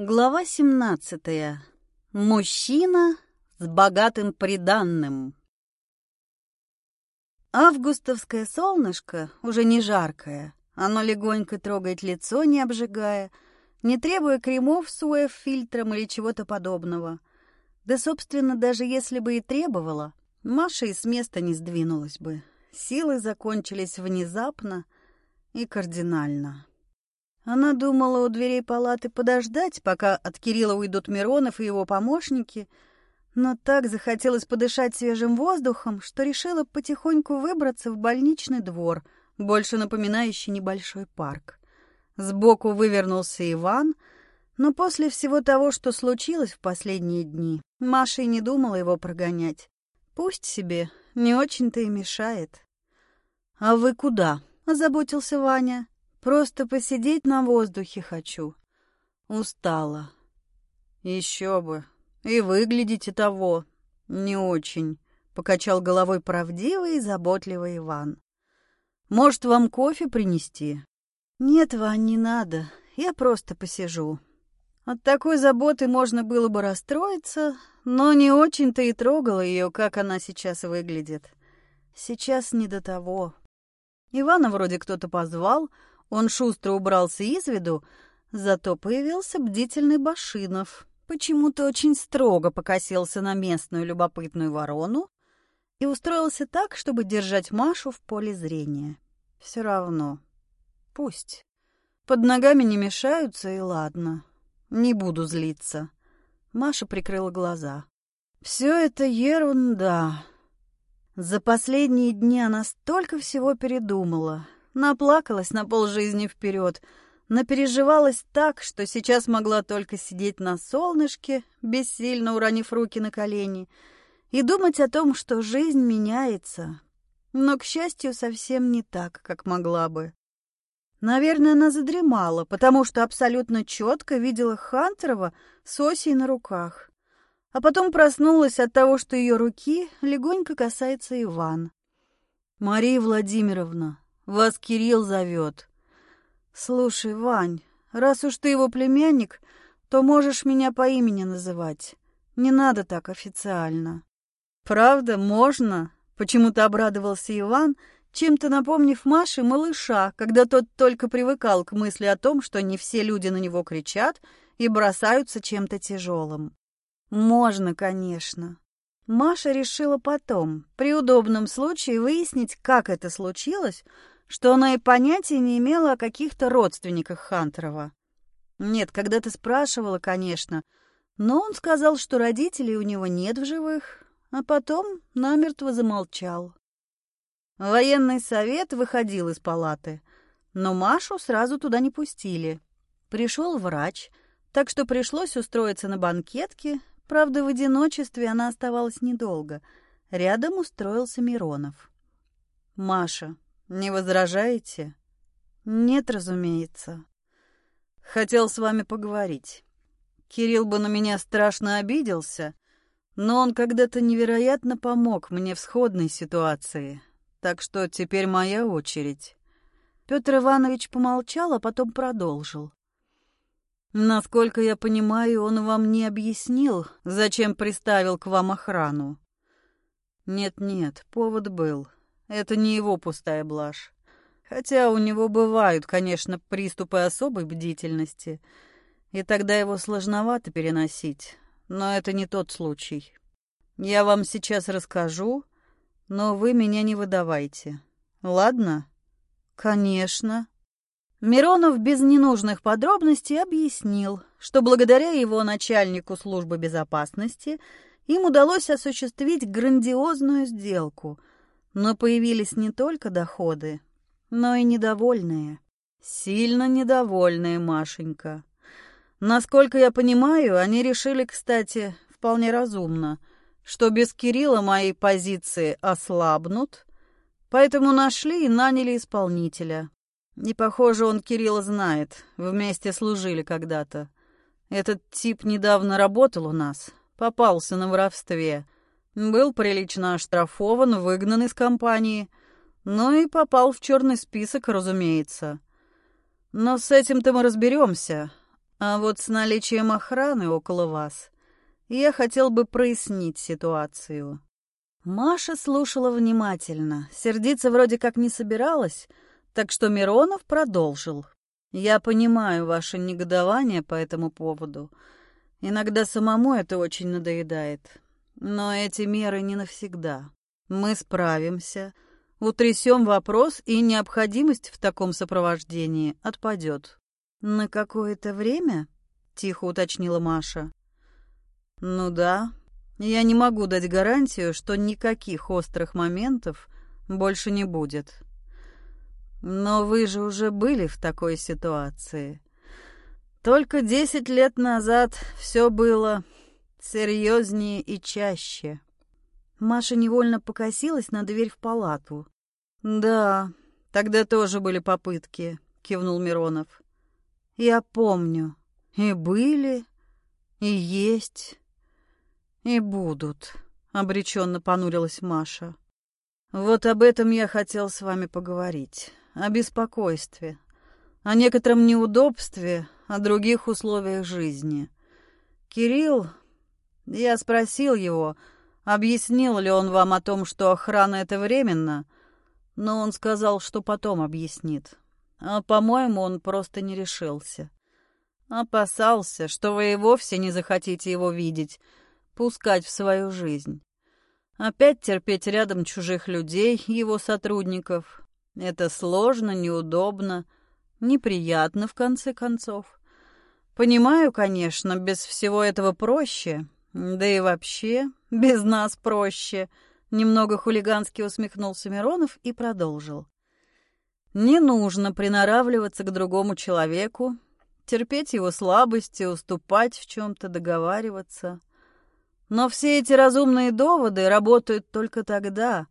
Глава 17. Мужчина с богатым приданным. Августовское солнышко уже не жаркое. Оно легонько трогает лицо, не обжигая, не требуя кремов с УФ-фильтром или чего-то подобного. Да, собственно, даже если бы и требовала, Маша и с места не сдвинулась бы. Силы закончились внезапно и кардинально. Она думала у дверей палаты подождать, пока от Кирилла уйдут Миронов и его помощники, но так захотелось подышать свежим воздухом, что решила потихоньку выбраться в больничный двор, больше напоминающий небольшой парк. Сбоку вывернулся Иван, но после всего того, что случилось в последние дни, Маша и не думала его прогонять. Пусть себе, не очень-то и мешает. «А вы куда?» — озаботился Ваня. Просто посидеть на воздухе хочу. Устала. Еще бы. И выглядите того. Не очень. Покачал головой правдивый и заботливый Иван. Может, вам кофе принести? Нет, Вань, не надо. Я просто посижу. От такой заботы можно было бы расстроиться, но не очень-то и трогала ее, как она сейчас выглядит. Сейчас не до того. Ивана вроде кто-то позвал, он шустро убрался из виду, зато появился бдительный Башинов. Почему-то очень строго покосился на местную любопытную ворону и устроился так, чтобы держать Машу в поле зрения. Все равно. Пусть. Под ногами не мешаются, и ладно. Не буду злиться. Маша прикрыла глаза. Все это ерунда. За последние дни она столько всего передумала. Наплакалась на полжизни вперед, напереживалась так, что сейчас могла только сидеть на солнышке, бессильно уронив руки на колени, и думать о том, что жизнь меняется, но, к счастью, совсем не так, как могла бы. Наверное, она задремала, потому что абсолютно четко видела Хантерова с осей на руках. А потом проснулась от того, что ее руки легонько касается Иван. «Мария Владимировна, вас Кирилл зовет. Слушай, Вань, раз уж ты его племянник, то можешь меня по имени называть. Не надо так официально. Правда, можно? Почему-то обрадовался Иван, чем-то напомнив Маше малыша, когда тот только привыкал к мысли о том, что не все люди на него кричат и бросаются чем-то тяжелым. Можно, конечно. Маша решила потом, при удобном случае, выяснить, как это случилось, что она и понятия не имела о каких-то родственниках Хантерова. Нет, когда ты спрашивала, конечно, но он сказал, что родителей у него нет в живых, а потом намертво замолчал. Военный совет выходил из палаты, но Машу сразу туда не пустили. Пришел врач, так что пришлось устроиться на банкетке, правда, в одиночестве она оставалась недолго. Рядом устроился Миронов. «Маша, не возражаете? Нет, разумеется. Хотел с вами поговорить. Кирилл бы на меня страшно обиделся, но он когда-то невероятно помог мне в сходной ситуации. Так что теперь моя очередь. Петр Иванович помолчал, а потом продолжил. Насколько я понимаю, он вам не объяснил, зачем приставил к вам охрану. Нет-нет, повод был. Это не его пустая блажь. Хотя у него бывают, конечно, приступы особой бдительности, и тогда его сложновато переносить, но это не тот случай. Я вам сейчас расскажу, но вы меня не выдавайте. Ладно? Конечно. Миронов без ненужных подробностей объяснил, что благодаря его начальнику службы безопасности им удалось осуществить грандиозную сделку — но появились не только доходы, но и недовольные. Сильно недовольные, Машенька. Насколько я понимаю, они решили, кстати, вполне разумно, что без Кирилла мои позиции ослабнут, поэтому нашли и наняли исполнителя. И, похоже, он Кирилла знает, вместе служили когда-то. Этот тип недавно работал у нас, попался на воровстве — был прилично оштрафован, выгнан из компании, но и попал в черный список, разумеется. Но с этим-то мы разберемся. А вот с наличием охраны около вас я хотел бы прояснить ситуацию. Маша слушала внимательно, сердиться вроде как не собиралась, так что Миронов продолжил. «Я понимаю ваше негодование по этому поводу. Иногда самому это очень надоедает. Но эти меры не навсегда. Мы справимся, утрясем вопрос, и необходимость в таком сопровождении отпадет». «На какое-то время?» — тихо уточнила Маша. «Ну да, я не могу дать гарантию, что никаких острых моментов больше не будет. Но вы же уже были в такой ситуации. Только десять лет назад все было серьезнее и чаще». Маша невольно покосилась на дверь в палату. «Да, тогда тоже были попытки», — кивнул Миронов. «Я помню. И были, и есть». «И будут», — обреченно понурилась Маша. «Вот об этом я хотел с вами поговорить. О беспокойстве, о некотором неудобстве, о других условиях жизни. Кирилл, я спросил его, объяснил ли он вам о том, что охрана — это временно, но он сказал, что потом объяснит. А, по-моему, он просто не решился. Опасался, что вы и вовсе не захотите его видеть, пускать в свою жизнь. Опять терпеть рядом чужих людей, его сотрудников. Это сложно, неудобно, неприятно, в конце концов. Понимаю, конечно, без всего этого проще. Да и вообще, без нас проще. Немного хулигански усмехнулся Миронов и продолжил. Не нужно приноравливаться к другому человеку, терпеть его слабости, уступать в чем-то, договариваться. Но все эти разумные доводы работают только тогда,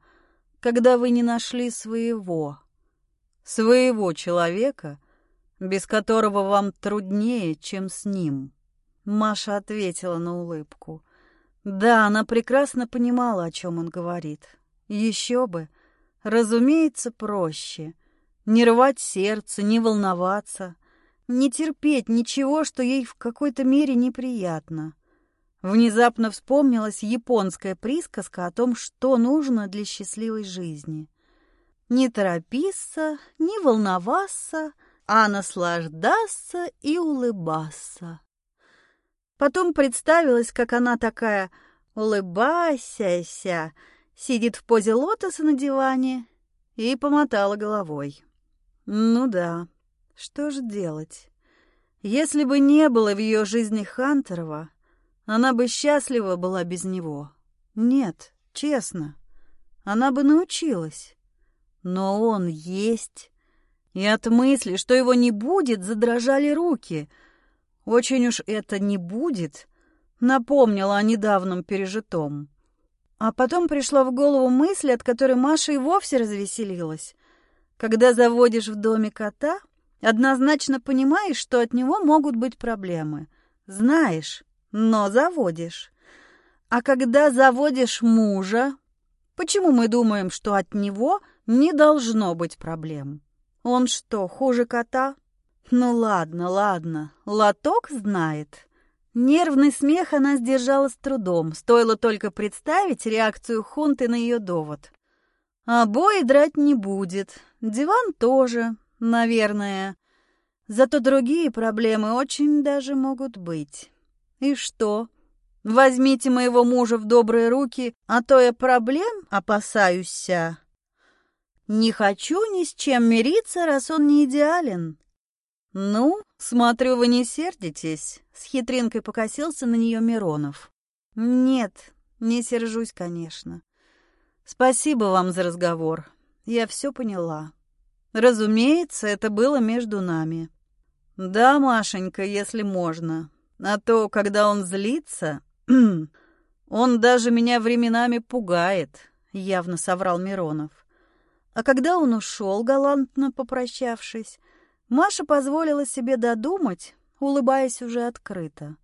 когда вы не нашли своего, своего человека, без которого вам труднее, чем с ним. Маша ответила на улыбку. Да, она прекрасно понимала, о чем он говорит. Еще бы. Разумеется, проще. Не рвать сердце, не волноваться, не терпеть ничего, что ей в какой-то мере неприятно. Внезапно вспомнилась японская присказка о том, что нужно для счастливой жизни. Не торопиться, не волноваться, а наслаждаться и улыбаться. Потом представилась, как она такая улыбайся, сидит в позе лотоса на диване и помотала головой. Ну да, что же делать? Если бы не было в ее жизни Хантерова, она бы счастлива была без него. Нет, честно. Она бы научилась. Но он есть. И от мысли, что его не будет, задрожали руки. Очень уж это не будет, напомнила о недавнем пережитом. А потом пришла в голову мысль, от которой Маша и вовсе развеселилась. Когда заводишь в доме кота, однозначно понимаешь, что от него могут быть проблемы. Знаешь, но заводишь. А когда заводишь мужа, почему мы думаем, что от него не должно быть проблем? Он что, хуже кота? Ну ладно, ладно, лоток знает. Нервный смех она сдержала с трудом, стоило только представить реакцию Хунты на ее довод. Обои драть не будет, диван тоже, наверное. Зато другие проблемы очень даже могут быть. И что? Возьмите моего мужа в добрые руки, а то я проблем опасаюсь. Не хочу ни с чем мириться, раз он не идеален. Ну, смотрю, вы не сердитесь. С хитринкой покосился на нее Миронов. Нет, не сержусь, конечно. Спасибо вам за разговор. Я все поняла. Разумеется, это было между нами. Да, Машенька, если можно. А то, когда он злится, он даже меня временами пугает, явно соврал Миронов. А когда он ушел, галантно попрощавшись, Маша позволила себе додумать, улыбаясь уже открыто.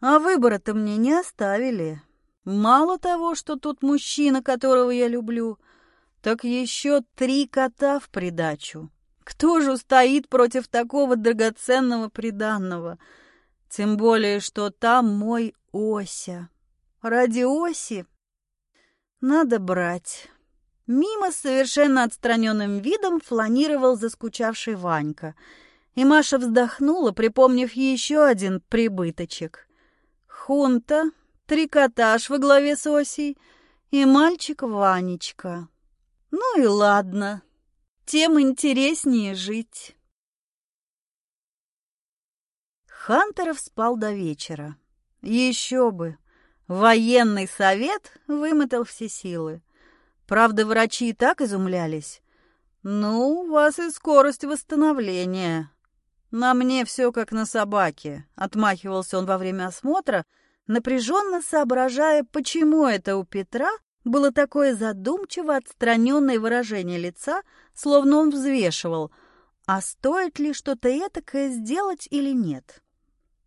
А выбора-то мне не оставили. Мало того, что тут мужчина, которого я люблю, так еще три кота в придачу. Кто же устоит против такого драгоценного приданного? Тем более, что там мой Ося. Ради Оси надо брать. Мимо с совершенно отстраненным видом фланировал заскучавший Ванька. И Маша вздохнула, припомнив еще один прибыточек. Хунта, трикотаж во главе с Осей и мальчик Ванечка. Ну и ладно, тем интереснее жить. Хантеров спал до вечера. Еще бы! Военный совет вымотал все силы. Правда, врачи и так изумлялись. «Ну, у вас и скорость восстановления». «На мне все как на собаке», — отмахивался он во время осмотра, напряженно соображая, почему это у Петра было такое задумчиво отстраненное выражение лица, словно он взвешивал, а стоит ли что-то этакое сделать или нет.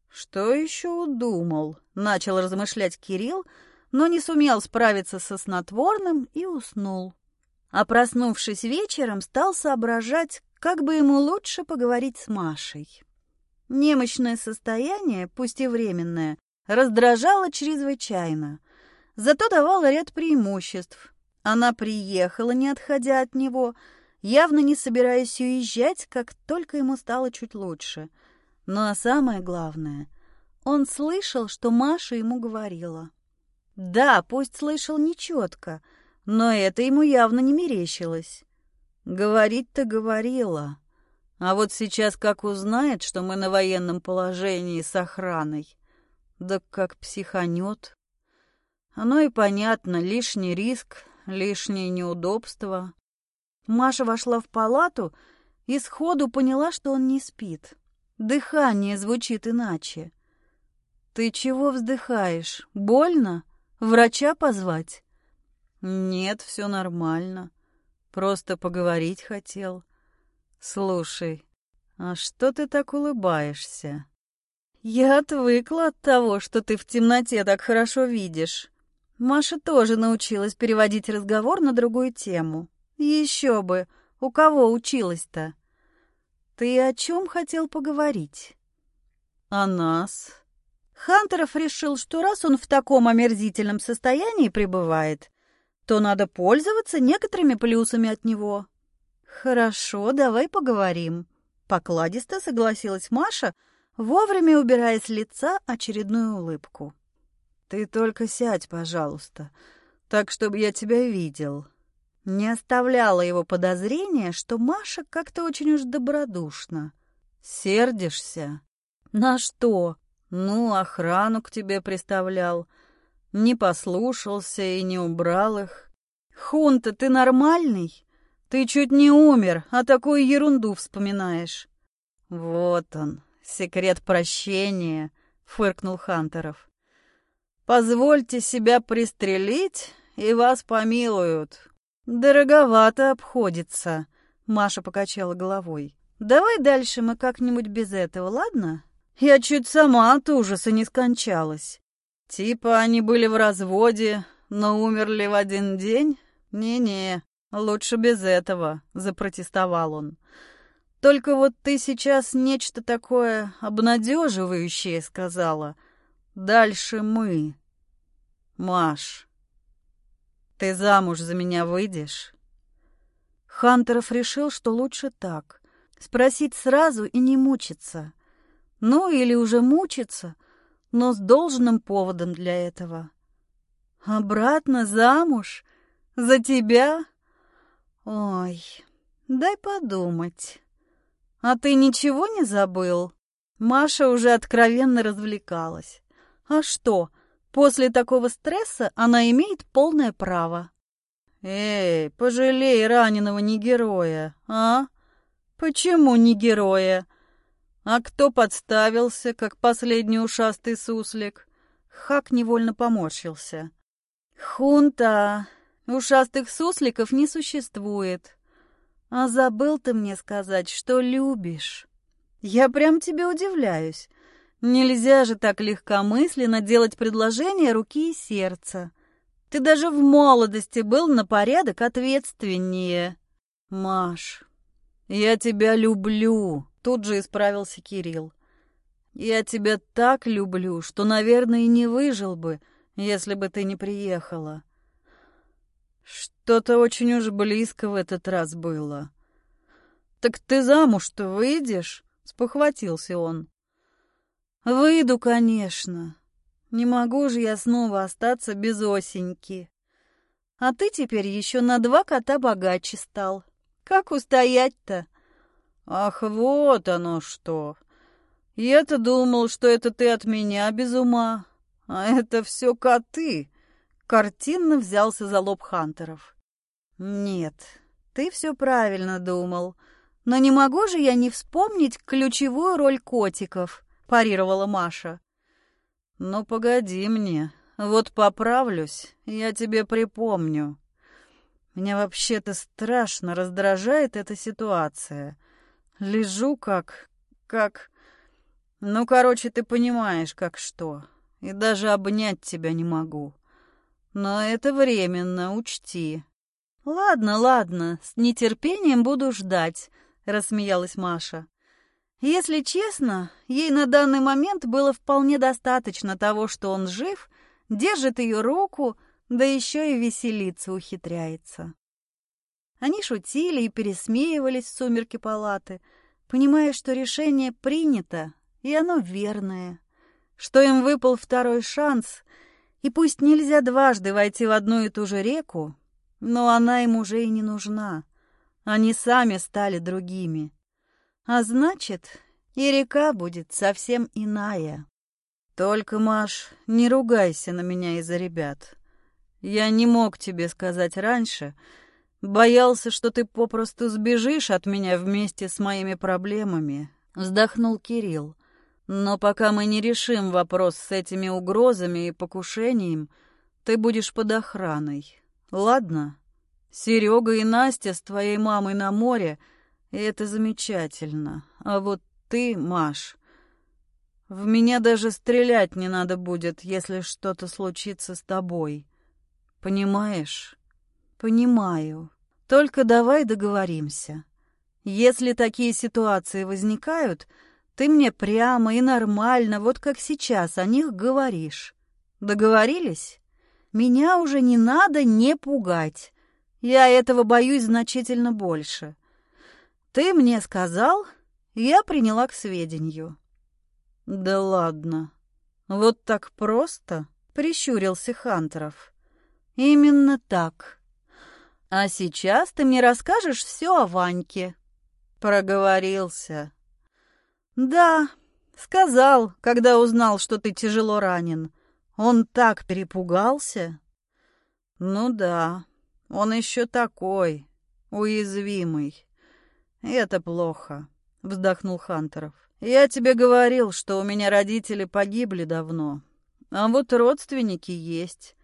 «Что еще удумал?» — начал размышлять Кирилл, но не сумел справиться со снотворным и уснул. А проснувшись вечером, стал соображать, как бы ему лучше поговорить с Машей. Немощное состояние, пусть и временное, раздражало чрезвычайно, зато давало ряд преимуществ. Она приехала, не отходя от него, явно не собираясь уезжать, как только ему стало чуть лучше. Ну а самое главное, он слышал, что Маша ему говорила. Да, пусть слышал нечетко, но это ему явно не мерещилось. Говорить-то говорила. А вот сейчас как узнает, что мы на военном положении с охраной, да как психанет. Оно и понятно, лишний риск, лишнее неудобство. Маша вошла в палату и сходу поняла, что он не спит. Дыхание звучит иначе. «Ты чего вздыхаешь? Больно?» Врача позвать? Нет, все нормально. Просто поговорить хотел. Слушай, а что ты так улыбаешься? Я отвыкла от того, что ты в темноте так хорошо видишь. Маша тоже научилась переводить разговор на другую тему. Еще бы, у кого училась-то? Ты о чем хотел поговорить? О нас. Хантеров решил, что раз он в таком омерзительном состоянии пребывает, то надо пользоваться некоторыми плюсами от него. «Хорошо, давай поговорим», — покладисто согласилась Маша, вовремя убирая с лица очередную улыбку. «Ты только сядь, пожалуйста, так, чтобы я тебя видел». Не оставляло его подозрения, что Маша как-то очень уж добродушна. «Сердишься?» «На что?» Ну, охрану к тебе приставлял. Не послушался и не убрал их. Хунта, ты нормальный? Ты чуть не умер, а такую ерунду вспоминаешь. Вот он, секрет прощения, фыркнул Хантеров. Позвольте себя пристрелить, и вас помилуют. Дороговато обходится, Маша покачала головой. Давай дальше мы как-нибудь без этого, ладно? Я чуть сама от ужаса не скончалась. Типа они были в разводе, но умерли в один день? Не-не, лучше без этого, запротестовал он. Только вот ты сейчас нечто такое обнадеживающее сказала. Дальше мы. Маш, ты замуж за меня выйдешь? Хантеров решил, что лучше так. Спросить сразу и не мучиться. Ну, или уже мучиться, но с должным поводом для этого. Обратно замуж? За тебя? Ой, дай подумать. А ты ничего не забыл? Маша уже откровенно развлекалась. А что, после такого стресса она имеет полное право. Эй, пожалей раненого не героя, а? Почему не героя? А кто подставился, как последний ушастый суслик? Хак невольно поморщился. Хунта, ушастых сусликов не существует. А забыл ты мне сказать, что любишь. Я прям тебе удивляюсь. Нельзя же так легкомысленно делать предложение руки и сердца. Ты даже в молодости был на порядок ответственнее. Маш, «Я тебя люблю», — тут же исправился Кирилл. «Я тебя так люблю, что, наверное, и не выжил бы, если бы ты не приехала». Что-то очень уж близко в этот раз было. «Так ты замуж-то выйдешь?» — спохватился он. «Выйду, конечно. Не могу же я снова остаться без осеньки. А ты теперь еще на два кота богаче стал. Как устоять-то?» «Ах, вот оно что! Я-то думал, что это ты от меня без ума, а это все коты!» Картинно взялся за лоб Хантеров. «Нет, ты все правильно думал. Но не могу же я не вспомнить ключевую роль котиков», — парировала Маша. «Ну, погоди мне. Вот поправлюсь, я тебе припомню. Меня вообще-то страшно раздражает эта ситуация. Лежу как... как... Ну, короче, ты понимаешь, как что. И даже обнять тебя не могу. Но это временно, учти. Ладно, ладно, с нетерпением буду ждать, рассмеялась Маша. Если честно, ей на данный момент было вполне достаточно того, что он жив, держит ее руку, да еще и веселиться ухитряется. Они шутили и пересмеивались в сумерки палаты, понимая, что решение принято, и оно верное, что им выпал второй шанс, и пусть нельзя дважды войти в одну и ту же реку, но она им уже и не нужна. Они сами стали другими. А значит, и река будет совсем иная. Только, Маш, не ругайся на меня из-за ребят. Я не мог тебе сказать раньше, боялся, что ты попросту сбежишь от меня вместе с моими проблемами, вздохнул Кирилл. Но пока мы не решим вопрос с этими угрозами и покушением, ты будешь под охраной. Ладно? Серега и Настя с твоей мамой на море, и это замечательно. А вот ты, Маш, в меня даже стрелять не надо будет, если что-то случится с тобой. Понимаешь? Понимаю. Только давай договоримся. Если такие ситуации возникают, ты мне прямо и нормально, вот как сейчас, о них говоришь. Договорились? Меня уже не надо не пугать. Я этого боюсь значительно больше. Ты мне сказал, я приняла к сведению. Да ладно. Вот так просто? Прищурился Хантеров. Именно так. А сейчас ты мне расскажешь все о Ваньке. Проговорился. Да, сказал, когда узнал, что ты тяжело ранен. Он так перепугался. Ну да, он еще такой, уязвимый. Это плохо, вздохнул Хантеров. Я тебе говорил, что у меня родители погибли давно, а вот родственники есть.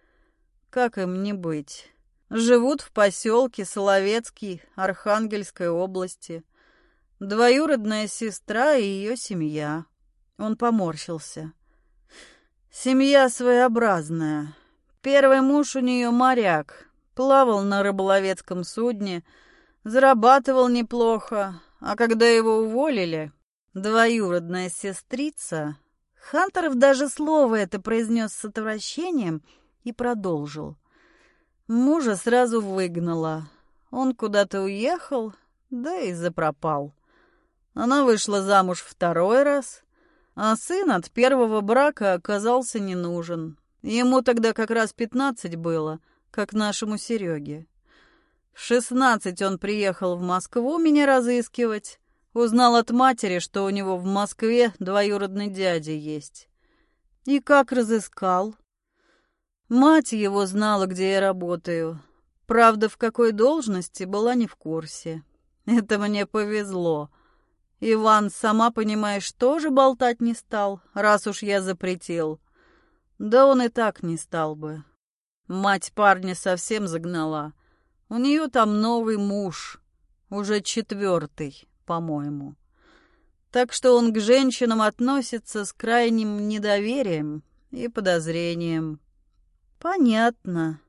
Как им не быть? Живут в поселке Соловецкий Архангельской области. Двоюродная сестра и ее семья. Он поморщился. Семья своеобразная. Первый муж у нее моряк, плавал на рыболовецком судне, зарабатывал неплохо, а когда его уволили, двоюродная сестрица... Хантеров даже слово это произнес с отвращением и продолжил. Мужа сразу выгнала. Он куда-то уехал, да и запропал. Она вышла замуж второй раз, а сын от первого брака оказался не нужен. Ему тогда как раз пятнадцать было — как нашему Сереге. В шестнадцать он приехал в Москву меня разыскивать. Узнал от матери, что у него в Москве двоюродный дядя есть. И как разыскал? Мать его знала, где я работаю. Правда, в какой должности, была не в курсе. Это мне повезло. Иван, сама понимаешь, тоже болтать не стал, раз уж я запретил. Да он и так не стал бы. Мать парня совсем загнала. У нее там новый муж, уже четвертый, по-моему. Так что он к женщинам относится с крайним недоверием и подозрением. Понятно.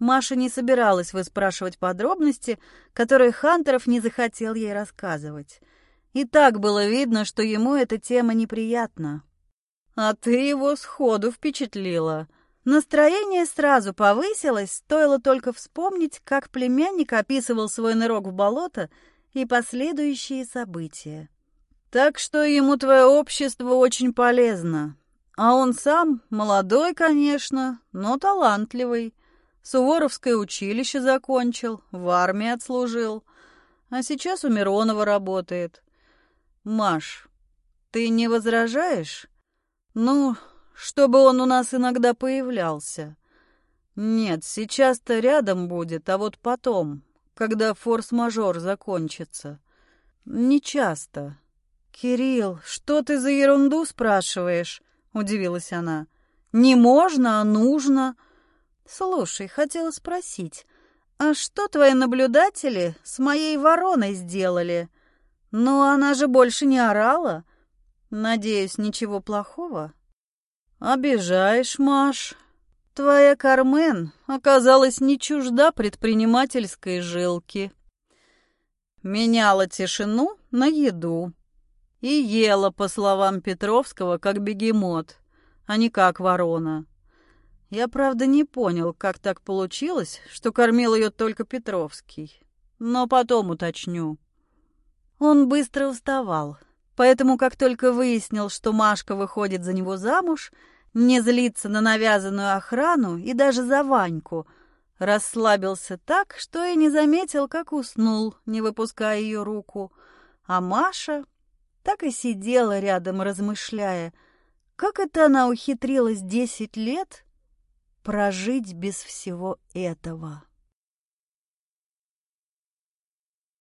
Маша не собиралась выспрашивать подробности, которые Хантеров не захотел ей рассказывать. И так было видно, что ему эта тема неприятна. «А ты его сходу впечатлила», Настроение сразу повысилось, стоило только вспомнить, как племянник описывал свой нырок в болото и последующие события. Так что ему твое общество очень полезно. А он сам молодой, конечно, но талантливый. Суворовское училище закончил, в армии отслужил, а сейчас у Миронова работает. Маш, ты не возражаешь? Ну, чтобы он у нас иногда появлялся. Нет, сейчас-то рядом будет, а вот потом, когда форс-мажор закончится. Не часто. Кирилл, что ты за ерунду спрашиваешь? Удивилась она. Не можно, а нужно. Слушай, хотела спросить, а что твои наблюдатели с моей вороной сделали? Ну, она же больше не орала. Надеюсь, ничего плохого? «Обижаешь, Маш. Твоя Кармен оказалась не чужда предпринимательской жилки. Меняла тишину на еду и ела, по словам Петровского, как бегемот, а не как ворона. Я, правда, не понял, как так получилось, что кормил ее только Петровский, но потом уточню». Он быстро уставал, поэтому, как только выяснил, что Машка выходит за него замуж, не злиться на навязанную охрану и даже за Ваньку. Расслабился так, что и не заметил, как уснул, не выпуская ее руку. А Маша так и сидела рядом, размышляя, как это она ухитрилась десять лет прожить без всего этого.